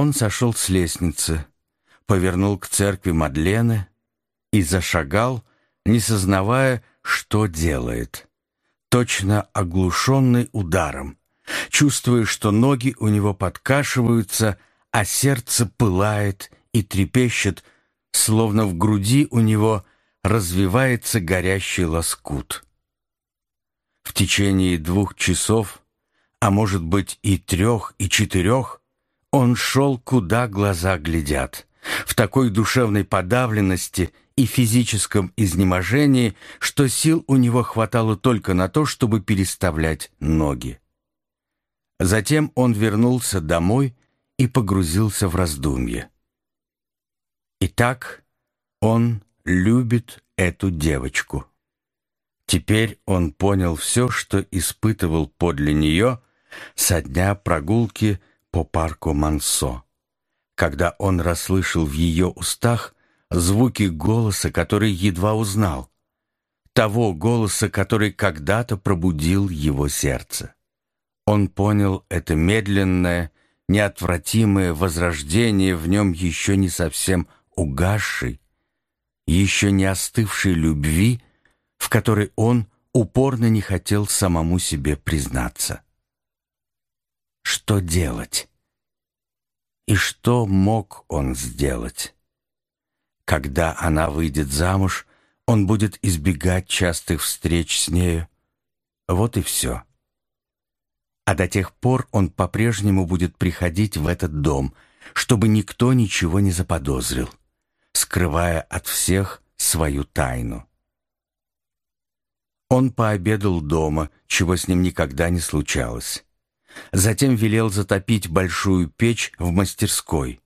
Он сошел с лестницы, повернул к церкви Мадлены и зашагал, не сознавая, что делает, точно оглушенный ударом, чувствуя, что ноги у него подкашиваются, а сердце пылает и трепещет, словно в груди у него развивается горящий лоскут. В течение двух часов, а может быть и трех, и четырех, он шел, куда глаза глядят, в такой душевной подавленности и физическом изнеможении, что сил у него хватало только на то, чтобы переставлять ноги. Затем он вернулся домой и погрузился в раздумье. Итак, он любит эту девочку. Теперь он понял все, что испытывал подле нее со дня прогулки по парку Мансо, когда он расслышал в ее устах звуки голоса, который едва узнал, того голоса, который когда-то пробудил его сердце. Он понял это медленное, неотвратимое возрождение в нем еще не совсем угасшей, еще не остывшей любви, в которой он упорно не хотел самому себе признаться. Что делать? И что мог он сделать? Когда она выйдет замуж, он будет избегать частых встреч с нею. Вот и все. А до тех пор он по-прежнему будет приходить в этот дом, чтобы никто ничего не заподозрил, скрывая от всех свою тайну. Он пообедал дома, чего с ним никогда не случалось. Затем велел затопить большую печь в мастерской,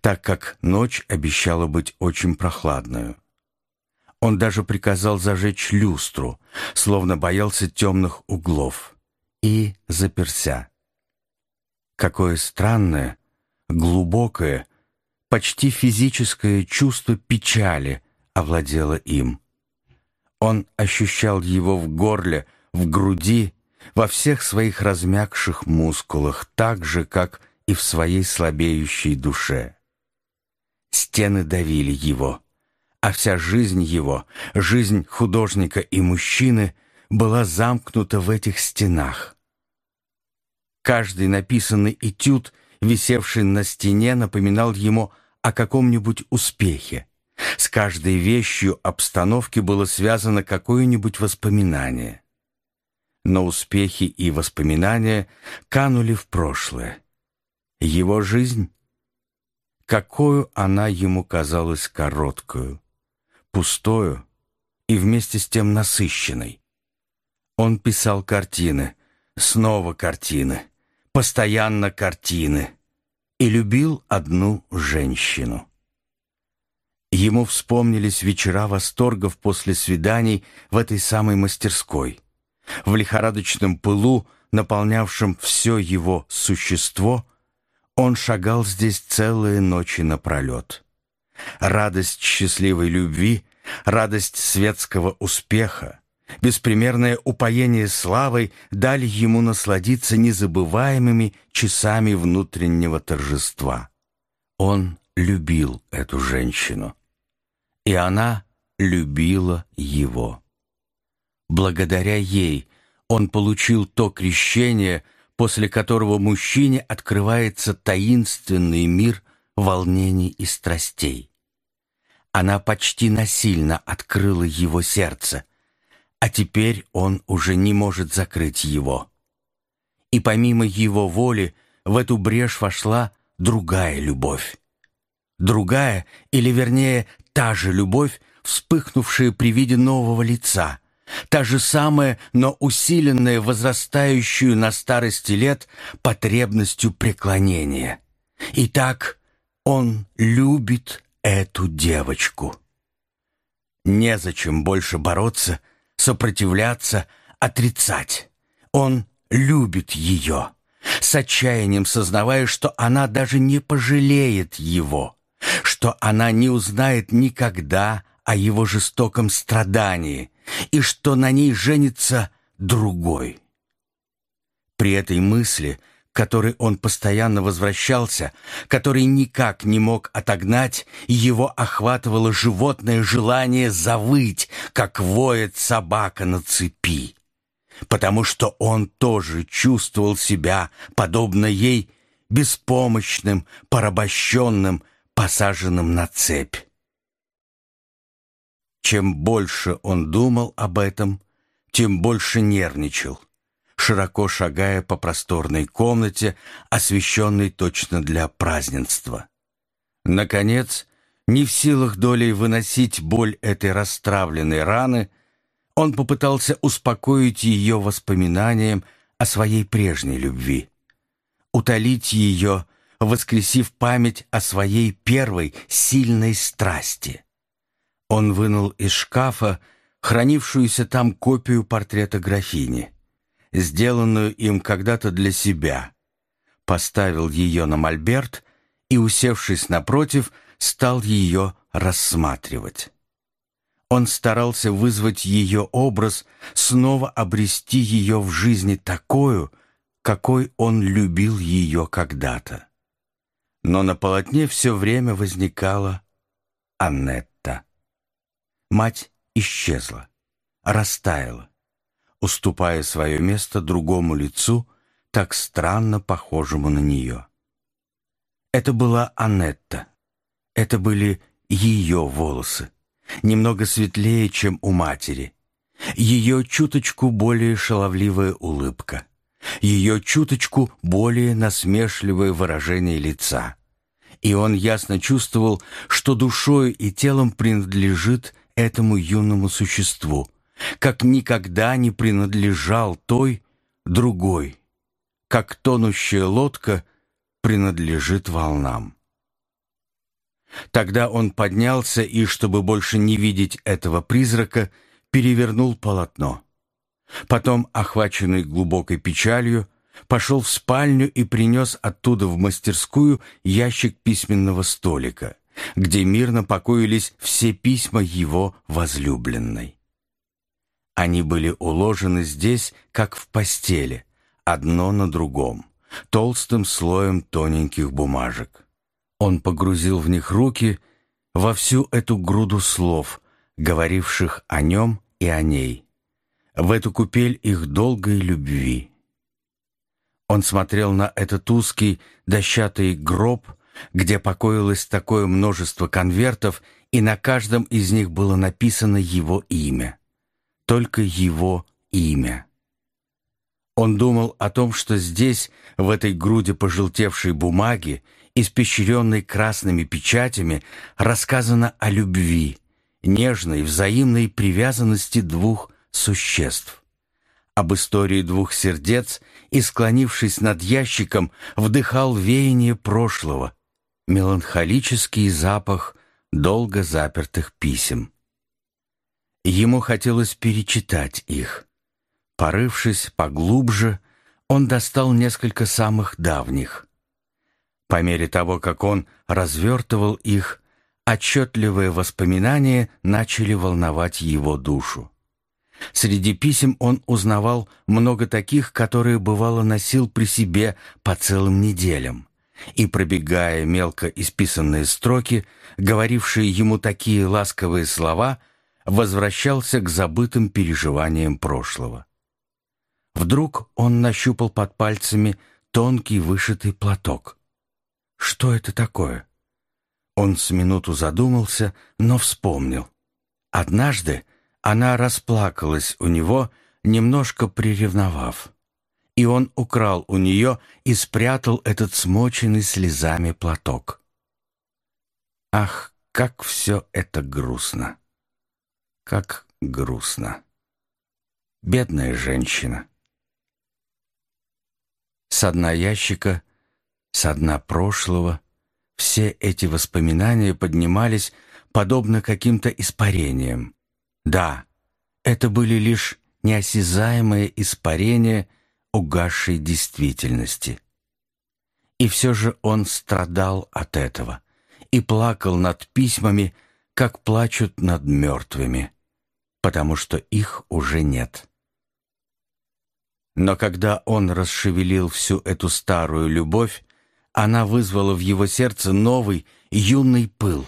так как ночь обещала быть очень прохладную. Он даже приказал зажечь люстру, словно боялся темных углов, и заперся. Какое странное, глубокое, почти физическое чувство печали овладело им. Он ощущал его в горле, в груди, во всех своих размягших мускулах, так же, как и в своей слабеющей душе. Стены давили его, а вся жизнь его, жизнь художника и мужчины, была замкнута в этих стенах. Каждый написанный этюд, висевший на стене, напоминал ему о каком-нибудь успехе. С каждой вещью обстановки было связано какое-нибудь воспоминание. Но успехи и воспоминания канули в прошлое. Его жизнь? Какую она ему казалась короткую, пустою и вместе с тем насыщенной. Он писал картины, снова картины, постоянно картины и любил одну женщину. Ему вспомнились вечера восторгов после свиданий в этой самой мастерской. В лихорадочном пылу, наполнявшем все его существо, он шагал здесь целые ночи напролет. Радость счастливой любви, радость светского успеха, беспримерное упоение славой дали ему насладиться незабываемыми часами внутреннего торжества. Он любил эту женщину, и она любила его. Благодаря ей он получил то крещение, после которого мужчине открывается таинственный мир волнений и страстей. Она почти насильно открыла его сердце, а теперь он уже не может закрыть его. И помимо его воли в эту брешь вошла другая любовь. Другая, или вернее, та же любовь, вспыхнувшая при виде нового лица, та же самая, но усиленная возрастающую на старости лет потребностью преклонения. Итак, он любит эту девочку. Незачем больше бороться сопротивляться, отрицать. Он любит ее, с отчаянием сознавая, что она даже не пожалеет его, что она не узнает никогда о его жестоком страдании и что на ней женится другой. При этой мысли который он постоянно возвращался, который никак не мог отогнать, его охватывало животное желание завыть, как воет собака на цепи. Потому что он тоже чувствовал себя, подобно ей, беспомощным, порабощенным, посаженным на цепь. Чем больше он думал об этом, тем больше нервничал, широко шагая по просторной комнате, освещенной точно для празднества. Наконец, не в силах долей выносить боль этой расстравленной раны, он попытался успокоить ее воспоминанием о своей прежней любви, утолить ее, воскресив память о своей первой сильной страсти. Он вынул из шкафа хранившуюся там копию портрета графини, сделанную им когда-то для себя, поставил ее на мольберт и, усевшись напротив, стал ее рассматривать. Он старался вызвать ее образ, снова обрести ее в жизни такую, какой он любил ее когда-то. Но на полотне все время возникала Аннетта. Мать исчезла, растаяла, уступая свое место другому лицу, так странно похожему на нее. Это была Аннетта. Это были ее волосы, немного светлее, чем у матери. Ее чуточку более шаловливая улыбка. Ее чуточку более насмешливое выражение лица. И он ясно чувствовал, что душой и телом принадлежит этому юному существу, как никогда не принадлежал той, другой, как тонущая лодка принадлежит волнам. Тогда он поднялся и, чтобы больше не видеть этого призрака, перевернул полотно. Потом, охваченный глубокой печалью, пошел в спальню и принес оттуда в мастерскую ящик письменного столика — где мирно покоились все письма его возлюбленной. Они были уложены здесь, как в постели, одно на другом, толстым слоем тоненьких бумажек. Он погрузил в них руки во всю эту груду слов, говоривших о нем и о ней, в эту купель их долгой любви. Он смотрел на этот узкий дощатый гроб, где покоилось такое множество конвертов, и на каждом из них было написано его имя. Только его имя. Он думал о том, что здесь, в этой груди пожелтевшей бумаги, испещренной красными печатями, рассказано о любви, нежной взаимной привязанности двух существ, об истории двух сердец и, склонившись над ящиком, вдыхал веяние прошлого, меланхолический запах долго запертых писем. Ему хотелось перечитать их. Порывшись поглубже, он достал несколько самых давних. По мере того, как он развертывал их, отчетливые воспоминания начали волновать его душу. Среди писем он узнавал много таких, которые бывало носил при себе по целым неделям и, пробегая мелко исписанные строки, говорившие ему такие ласковые слова, возвращался к забытым переживаниям прошлого. Вдруг он нащупал под пальцами тонкий вышитый платок. Что это такое? Он с минуту задумался, но вспомнил. Однажды она расплакалась у него, немножко приревновав и он украл у нее и спрятал этот смоченный слезами платок. Ах, как все это грустно! Как грустно! Бедная женщина! С дна ящика, с дна прошлого, все эти воспоминания поднимались подобно каким-то испарениям. Да, это были лишь неосязаемые испарения — угасшей действительности. И все же он страдал от этого и плакал над письмами, как плачут над мертвыми, потому что их уже нет. Но когда он расшевелил всю эту старую любовь, она вызвала в его сердце новый юный пыл,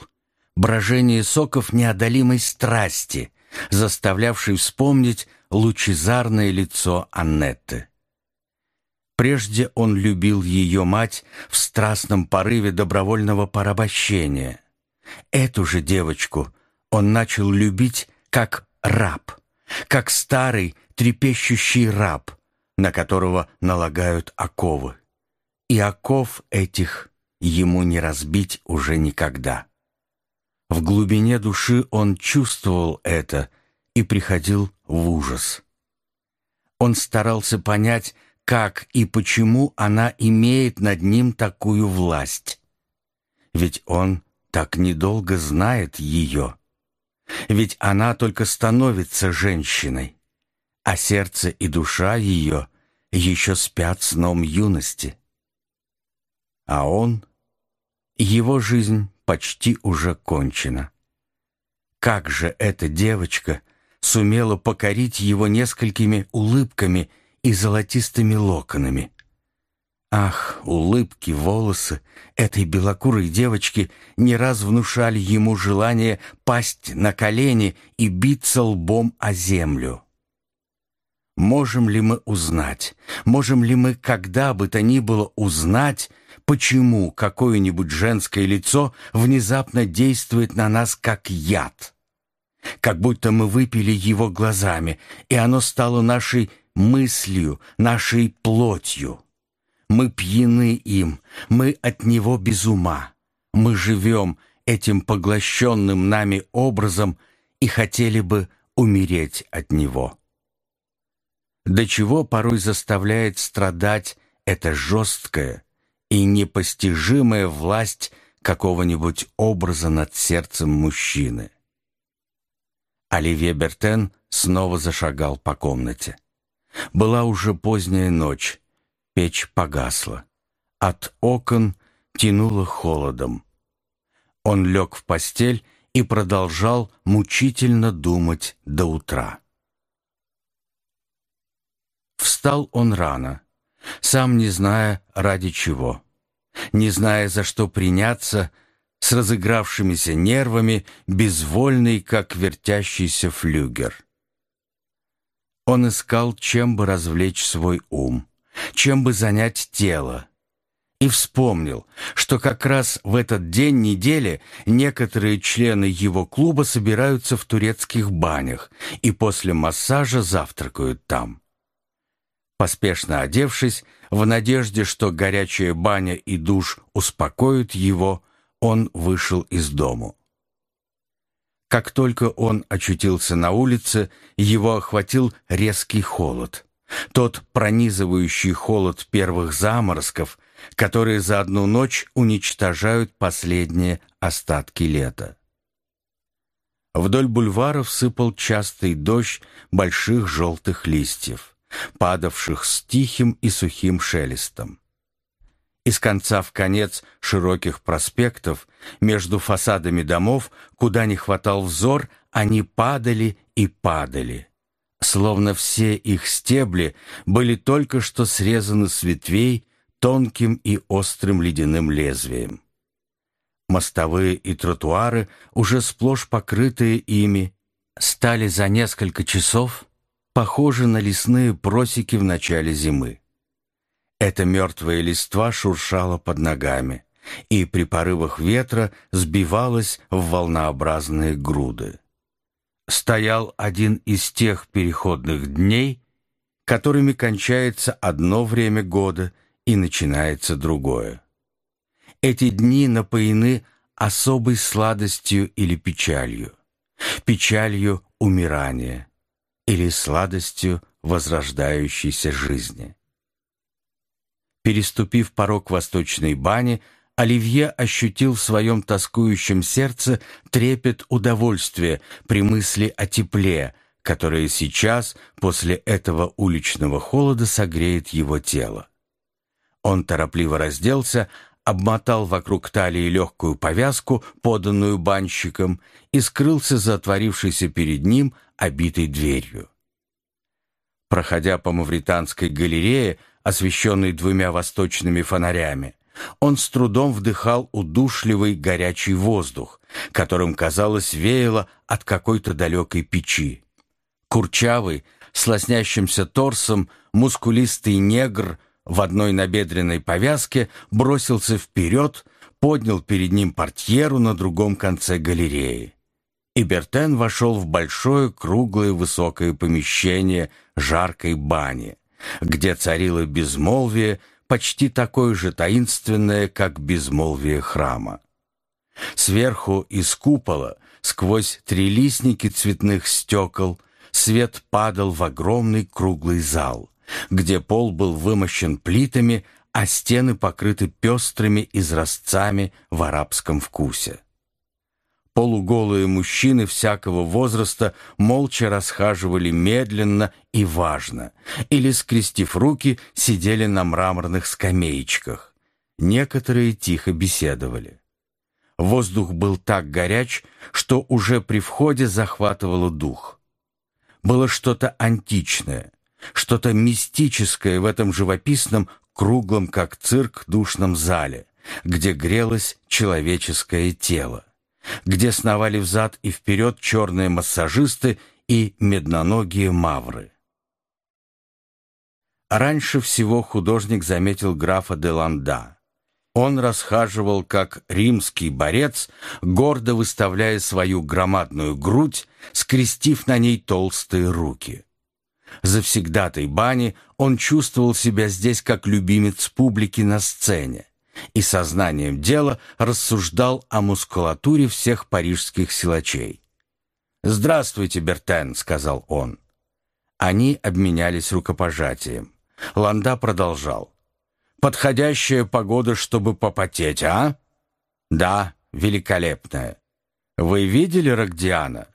брожение соков неодолимой страсти, заставлявший вспомнить лучезарное лицо Аннетты. Прежде он любил ее мать в страстном порыве добровольного порабощения. Эту же девочку он начал любить как раб, как старый трепещущий раб, на которого налагают оковы. И оков этих ему не разбить уже никогда. В глубине души он чувствовал это и приходил в ужас. Он старался понять, как и почему она имеет над ним такую власть. Ведь он так недолго знает ее. Ведь она только становится женщиной, а сердце и душа ее еще спят сном юности. А он, его жизнь почти уже кончена. Как же эта девочка сумела покорить его несколькими улыбками и золотистыми локонами. Ах, улыбки, волосы этой белокурой девочки не раз внушали ему желание пасть на колени и биться лбом о землю. Можем ли мы узнать, можем ли мы когда бы то ни было узнать, почему какое-нибудь женское лицо внезапно действует на нас как яд? Как будто мы выпили его глазами, и оно стало нашей мыслью, нашей плотью. Мы пьяны им, мы от него без ума. Мы живем этим поглощенным нами образом и хотели бы умереть от него. До чего порой заставляет страдать эта жесткая и непостижимая власть какого-нибудь образа над сердцем мужчины. Оливье Бертен снова зашагал по комнате. Была уже поздняя ночь, печь погасла. От окон тянуло холодом. Он лег в постель и продолжал мучительно думать до утра. Встал он рано, сам не зная ради чего, не зная за что приняться, с разыгравшимися нервами, безвольный, как вертящийся флюгер. Он искал, чем бы развлечь свой ум, чем бы занять тело. И вспомнил, что как раз в этот день недели некоторые члены его клуба собираются в турецких банях и после массажа завтракают там. Поспешно одевшись, в надежде, что горячая баня и душ успокоят его, он вышел из дому. Как только он очутился на улице, его охватил резкий холод. Тот пронизывающий холод первых заморозков, которые за одну ночь уничтожают последние остатки лета. Вдоль бульваров сыпал частый дождь больших желтых листьев, падавших с тихим и сухим шелестом. Из конца в конец широких проспектов, между фасадами домов, куда не хватал взор, они падали и падали. Словно все их стебли были только что срезаны с ветвей тонким и острым ледяным лезвием. Мостовые и тротуары, уже сплошь покрытые ими, стали за несколько часов похожи на лесные просеки в начале зимы. Эта мертвая листва шуршала под ногами и при порывах ветра сбивалась в волнообразные груды. Стоял один из тех переходных дней, которыми кончается одно время года и начинается другое. Эти дни напоены особой сладостью или печалью, печалью умирания или сладостью возрождающейся жизни. Переступив порог восточной бани, Оливье ощутил в своем тоскующем сердце трепет удовольствия при мысли о тепле, которое сейчас, после этого уличного холода, согреет его тело. Он торопливо разделся, обмотал вокруг талии легкую повязку, поданную банщиком, и скрылся за отворившейся перед ним обитой дверью. Проходя по Мавританской галерее, освещенной двумя восточными фонарями, он с трудом вдыхал удушливый горячий воздух, которым, казалось, веяло от какой-то далекой печи. Курчавый, с лоснящимся торсом, мускулистый негр в одной набедренной повязке бросился вперед, поднял перед ним портьеру на другом конце галереи. И Бертен вошел в большое круглое высокое помещение жаркой бани, где царило безмолвие, почти такое же таинственное, как безмолвие храма. Сверху из купола, сквозь трилистники цветных стекол, свет падал в огромный круглый зал, где пол был вымощен плитами, а стены покрыты пестрыми изразцами в арабском вкусе. Полуголые мужчины всякого возраста молча расхаживали медленно и важно, или, скрестив руки, сидели на мраморных скамеечках. Некоторые тихо беседовали. Воздух был так горяч, что уже при входе захватывало дух. Было что-то античное, что-то мистическое в этом живописном, круглом, как цирк, душном зале, где грелось человеческое тело где сновали взад и вперед черные массажисты и медноногие мавры. Раньше всего художник заметил графа де Ланда. Он расхаживал как римский борец, гордо выставляя свою громадную грудь, скрестив на ней толстые руки. Завсегдатой бани он чувствовал себя здесь как любимец публики на сцене и сознанием дела рассуждал о мускулатуре всех парижских силачей. «Здравствуйте, Бертен», — сказал он. Они обменялись рукопожатием. Ланда продолжал. «Подходящая погода, чтобы попотеть, а?» «Да, великолепная. Вы видели Рогдиана?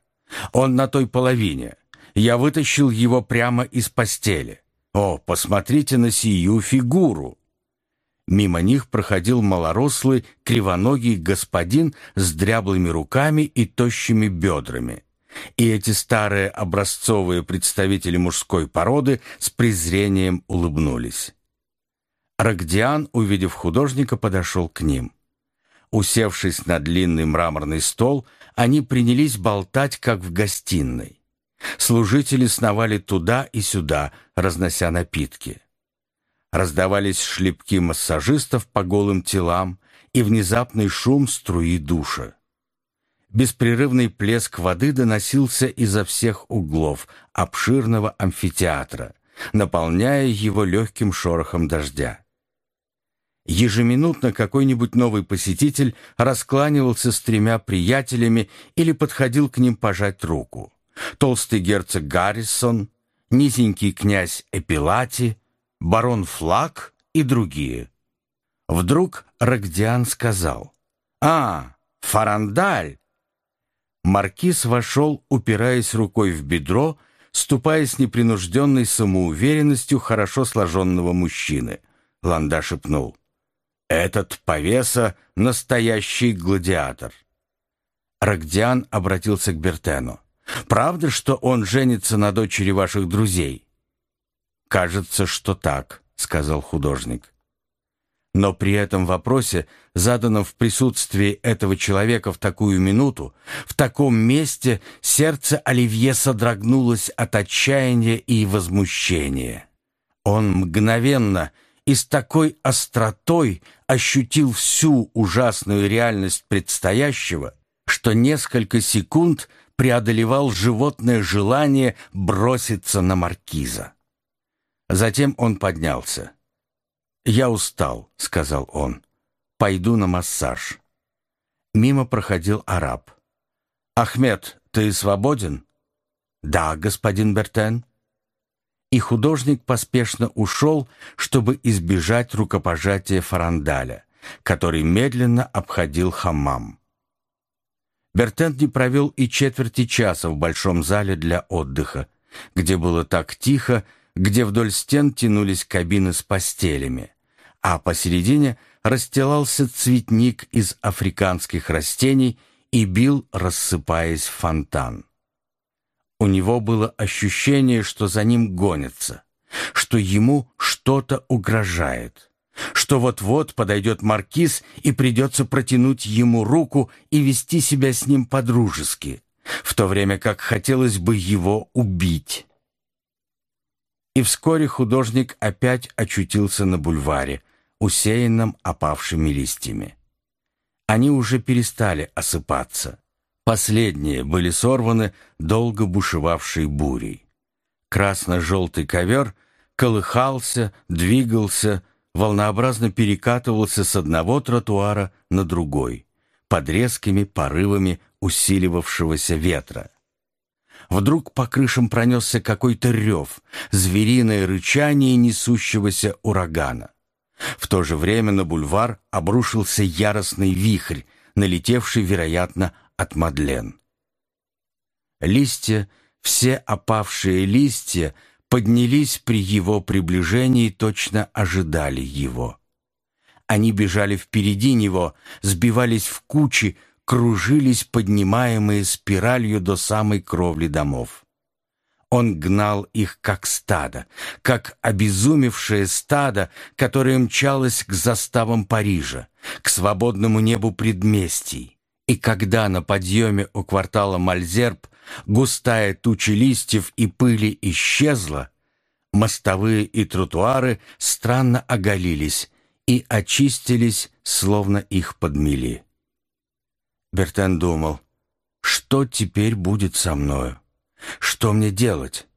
Он на той половине. Я вытащил его прямо из постели. О, посмотрите на сию фигуру!» Мимо них проходил малорослый, кривоногий господин с дряблыми руками и тощими бедрами. И эти старые образцовые представители мужской породы с презрением улыбнулись. Рогдиан, увидев художника, подошел к ним. Усевшись на длинный мраморный стол, они принялись болтать, как в гостиной. Служители сновали туда и сюда, разнося напитки. Раздавались шлепки массажистов по голым телам и внезапный шум струи душа. Беспрерывный плеск воды доносился изо всех углов обширного амфитеатра, наполняя его легким шорохом дождя. Ежеминутно какой-нибудь новый посетитель раскланивался с тремя приятелями или подходил к ним пожать руку. Толстый герцог Гаррисон, низенький князь Эпилати, барон Флаг и другие. Вдруг Рогдиан сказал «А, Фарандаль!» Маркиз вошел, упираясь рукой в бедро, ступая с непринужденной самоуверенностью хорошо сложенного мужчины. Ланда шепнул «Этот повеса — настоящий гладиатор». Рогдиан обратился к Бертену. «Правда, что он женится на дочери ваших друзей?» «Кажется, что так», — сказал художник. Но при этом вопросе, заданном в присутствии этого человека в такую минуту, в таком месте, сердце Оливье содрогнулось от отчаяния и возмущения. Он мгновенно и с такой остротой ощутил всю ужасную реальность предстоящего, что несколько секунд преодолевал животное желание броситься на маркиза. Затем он поднялся. «Я устал», — сказал он. «Пойду на массаж». Мимо проходил араб. «Ахмед, ты свободен?» «Да, господин Бертен». И художник поспешно ушел, чтобы избежать рукопожатия Фарандаля, который медленно обходил хаммам. Бертен не провел и четверти часа в большом зале для отдыха, где было так тихо, где вдоль стен тянулись кабины с постелями, а посередине расстилался цветник из африканских растений и бил, рассыпаясь фонтан. У него было ощущение, что за ним гонятся, что ему что-то угрожает, что вот-вот подойдет маркиз и придется протянуть ему руку и вести себя с ним по-дружески, в то время как хотелось бы его убить. И вскоре художник опять очутился на бульваре, усеянном опавшими листьями. Они уже перестали осыпаться. Последние были сорваны долго бушевавшей бурей. Красно-желтый ковер колыхался, двигался, волнообразно перекатывался с одного тротуара на другой, под резкими порывами усиливавшегося ветра. Вдруг по крышам пронесся какой-то рев, звериное рычание несущегося урагана. В то же время на бульвар обрушился яростный вихрь, налетевший, вероятно, от Мадлен. Листья, все опавшие листья, поднялись при его приближении и точно ожидали его. Они бежали впереди него, сбивались в кучи, кружились, поднимаемые спиралью до самой кровли домов. Он гнал их как стадо, как обезумевшее стадо, которое мчалось к заставам Парижа, к свободному небу предместий. И когда на подъеме у квартала Мальзерб густая туча листьев и пыли исчезла, мостовые и тротуары странно оголились и очистились, словно их подмели. Бертен думал, что теперь будет со мною? Что мне делать?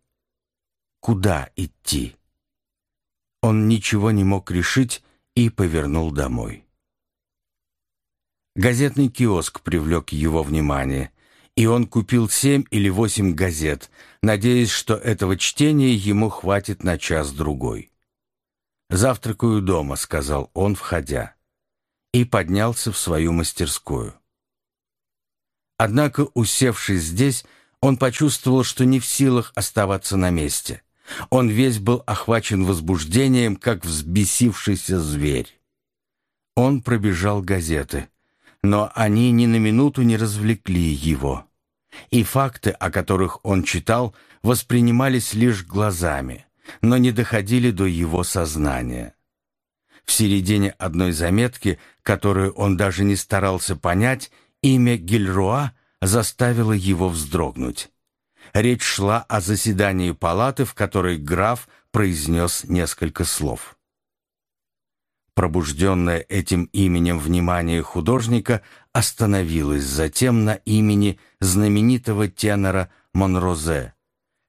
Куда идти? Он ничего не мог решить и повернул домой. Газетный киоск привлек его внимание, и он купил семь или восемь газет, надеясь, что этого чтения ему хватит на час-другой. «Завтракаю дома», — сказал он, входя, и поднялся в свою мастерскую. Однако, усевшись здесь, он почувствовал, что не в силах оставаться на месте. Он весь был охвачен возбуждением, как взбесившийся зверь. Он пробежал газеты, но они ни на минуту не развлекли его. И факты, о которых он читал, воспринимались лишь глазами, но не доходили до его сознания. В середине одной заметки, которую он даже не старался понять, Имя Гильруа заставило его вздрогнуть. Речь шла о заседании палаты, в которой граф произнес несколько слов. Пробужденное этим именем внимание художника остановилось затем на имени знаменитого тенора Монрозе,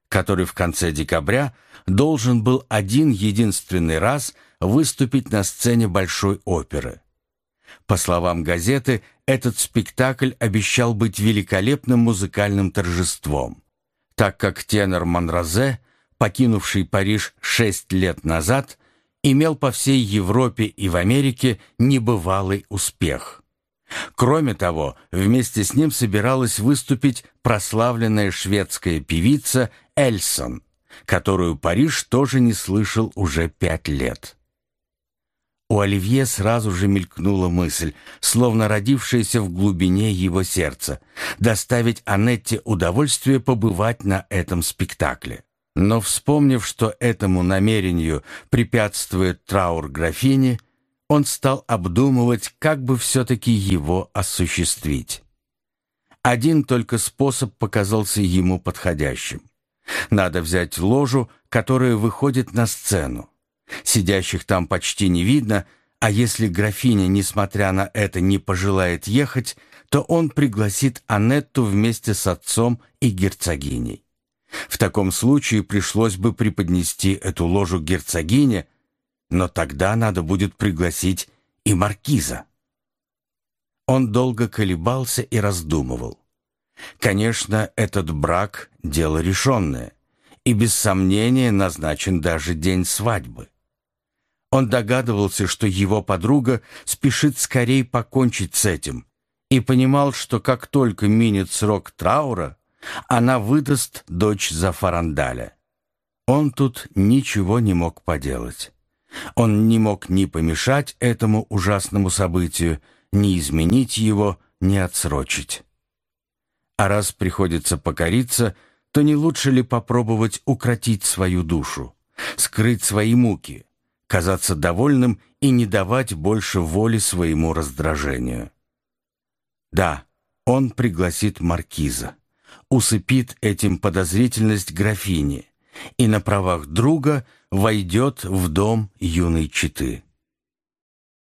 который в конце декабря должен был один единственный раз выступить на сцене Большой оперы. По словам газеты, этот спектакль обещал быть великолепным музыкальным торжеством, так как тенор Монрозе, покинувший Париж шесть лет назад, имел по всей Европе и в Америке небывалый успех. Кроме того, вместе с ним собиралась выступить прославленная шведская певица Эльсон, которую Париж тоже не слышал уже пять лет. У Оливье сразу же мелькнула мысль, словно родившаяся в глубине его сердца, доставить Анетте удовольствие побывать на этом спектакле. Но вспомнив, что этому намерению препятствует траур графини, он стал обдумывать, как бы все-таки его осуществить. Один только способ показался ему подходящим. Надо взять ложу, которая выходит на сцену. Сидящих там почти не видно, а если графиня, несмотря на это, не пожелает ехать, то он пригласит Анетту вместе с отцом и герцогиней. В таком случае пришлось бы преподнести эту ложу герцогине, но тогда надо будет пригласить и маркиза. Он долго колебался и раздумывал. Конечно, этот брак — дело решенное, и без сомнения назначен даже день свадьбы. Он догадывался, что его подруга спешит скорее покончить с этим, и понимал, что как только минет срок траура, она выдаст дочь за Фарандаля. Он тут ничего не мог поделать. Он не мог ни помешать этому ужасному событию, ни изменить его, ни отсрочить. А раз приходится покориться, то не лучше ли попробовать укротить свою душу, скрыть свои муки, казаться довольным и не давать больше воли своему раздражению? Да, он пригласит маркиза, усыпит этим подозрительность графини и на правах друга войдет в дом юной читы.